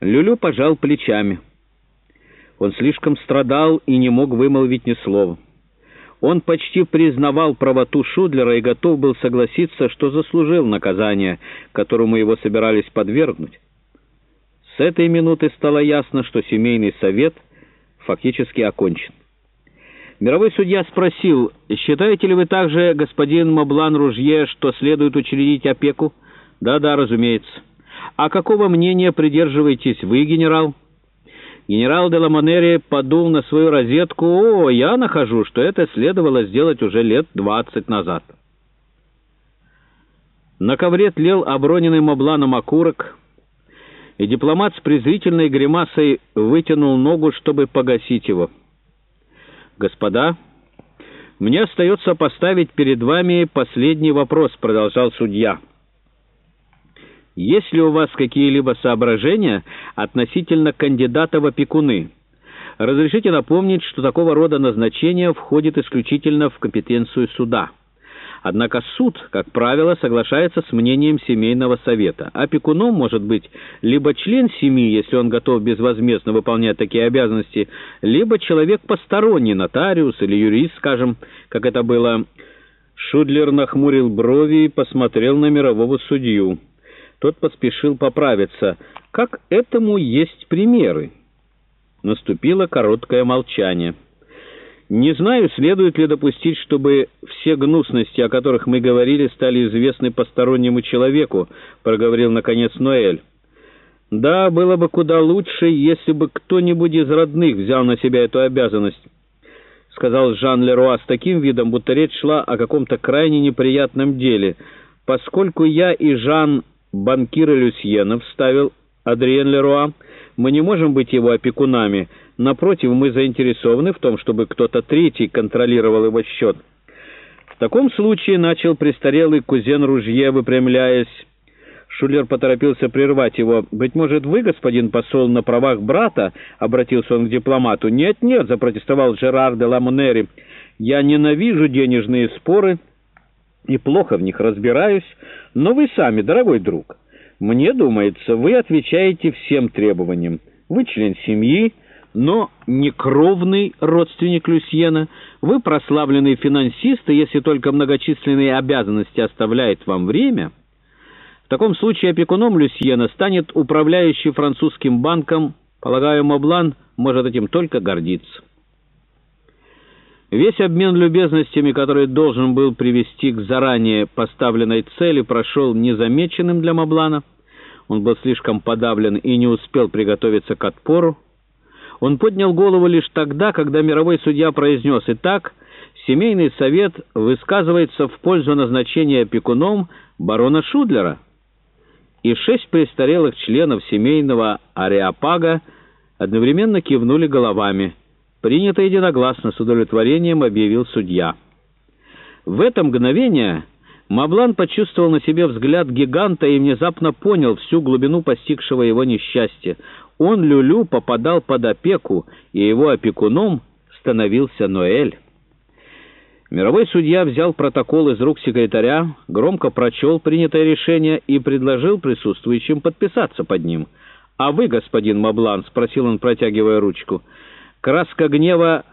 Люлю пожал плечами. Он слишком страдал и не мог вымолвить ни слова. Он почти признавал правоту Шудлера и готов был согласиться, что заслужил наказание, которому его собирались подвергнуть. С этой минуты стало ясно, что семейный совет фактически окончен. Мировой судья спросил, «Считаете ли вы также, господин Моблан Ружье, что следует учредить опеку?» «Да-да, разумеется». «А какого мнения придерживаетесь вы, генерал?» Генерал де Ламонери подул на свою розетку. «О, я нахожу, что это следовало сделать уже лет двадцать назад». На ковре тлел оброненный Мобланом окурок, и дипломат с презрительной гримасой вытянул ногу, чтобы погасить его. «Господа, мне остается поставить перед вами последний вопрос», — продолжал судья. Есть ли у вас какие-либо соображения относительно кандидата в опекуны? Разрешите напомнить, что такого рода назначение входит исключительно в компетенцию суда. Однако суд, как правило, соглашается с мнением семейного совета. Опекуном может быть либо член семьи, если он готов безвозмездно выполнять такие обязанности, либо человек посторонний, нотариус или юрист, скажем, как это было. Шудлер нахмурил брови и посмотрел на мирового судью. Тот поспешил поправиться. «Как этому есть примеры?» Наступило короткое молчание. «Не знаю, следует ли допустить, чтобы все гнусности, о которых мы говорили, стали известны постороннему человеку», — проговорил, наконец, Ноэль. «Да, было бы куда лучше, если бы кто-нибудь из родных взял на себя эту обязанность», — сказал Жан Леруа с таким видом, будто речь шла о каком-то крайне неприятном деле. «Поскольку я и Жан банкира Люсьена, вставил Адриен Леруа, мы не можем быть его опекунами. Напротив, мы заинтересованы в том, чтобы кто-то третий контролировал его счет. В таком случае начал престарелый кузен Ружье, выпрямляясь. Шулер поторопился прервать его. «Быть может, вы, господин посол, на правах брата?» — обратился он к дипломату. «Нет-нет», — запротестовал Жерар де Ламунери. «Я ненавижу денежные споры» и плохо в них разбираюсь, но вы сами, дорогой друг, мне думается, вы отвечаете всем требованиям. Вы член семьи, но не кровный родственник Люсьена. Вы прославленный финансист, и если только многочисленные обязанности оставляют вам время... В таком случае опекуном Люсьена станет управляющий французским банком. Полагаю, Моблан может этим только гордиться. Весь обмен любезностями, который должен был привести к заранее поставленной цели, прошел незамеченным для Маблана. Он был слишком подавлен и не успел приготовиться к отпору. Он поднял голову лишь тогда, когда мировой судья произнес «Итак, семейный совет высказывается в пользу назначения опекуном барона Шудлера». И шесть престарелых членов семейного ареопага одновременно кивнули головами – «Принято единогласно, с удовлетворением», — объявил судья. В это мгновение Маблан почувствовал на себе взгляд гиганта и внезапно понял всю глубину постигшего его несчастья. Он, Люлю, попадал под опеку, и его опекуном становился Ноэль. Мировой судья взял протокол из рук секретаря, громко прочел принятое решение и предложил присутствующим подписаться под ним. «А вы, господин Маблан?» — спросил он, протягивая ручку — Краска гнева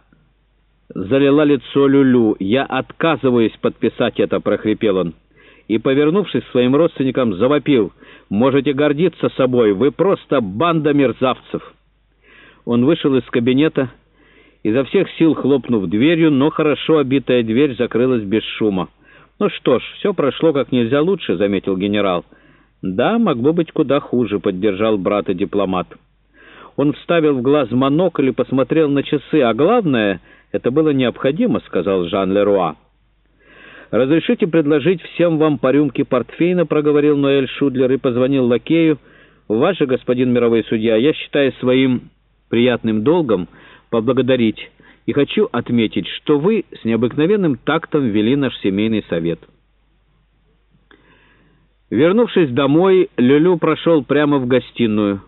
залила лицо Люлю. «Я отказываюсь подписать это», — прохрипел он. И, повернувшись своим родственникам, завопил. «Можете гордиться собой, вы просто банда мерзавцев». Он вышел из кабинета, изо всех сил хлопнув дверью, но хорошо обитая дверь закрылась без шума. «Ну что ж, все прошло как нельзя лучше», — заметил генерал. «Да, могло быть куда хуже», — поддержал брат и дипломат. Он вставил в глаз монокль и посмотрел на часы. «А главное, это было необходимо», — сказал Жан Леруа. «Разрешите предложить всем вам по рюмке портфейна», — проговорил Ноэль Шудлер и позвонил лакею. «Ваш же, господин мировой судья, я считаю своим приятным долгом поблагодарить и хочу отметить, что вы с необыкновенным тактом вели наш семейный совет». Вернувшись домой, Люлю прошел прямо в гостиную.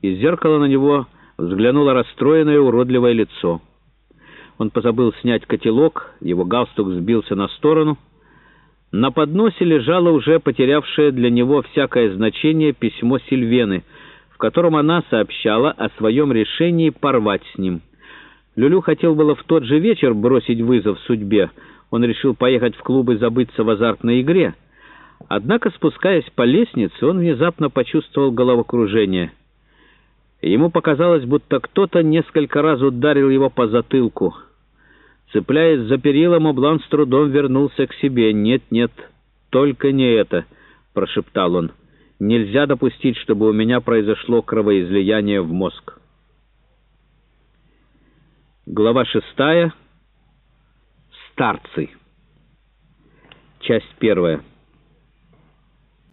Из зеркала на него взглянуло расстроенное уродливое лицо. Он позабыл снять котелок, его галстук сбился на сторону. На подносе лежало уже потерявшее для него всякое значение письмо Сильвены. В котором она сообщала о своем решении порвать с ним. Люлю хотел было в тот же вечер бросить вызов судьбе. Он решил поехать в клуб и забыться в азартной игре. Однако, спускаясь по лестнице, он внезапно почувствовал головокружение. Ему показалось, будто кто-то несколько раз ударил его по затылку. Цепляясь за перила, Моблан с трудом вернулся к себе. «Нет, нет, только не это», — прошептал он. «Нельзя допустить, чтобы у меня произошло кровоизлияние в мозг». Глава шестая. Старцы. Часть первая.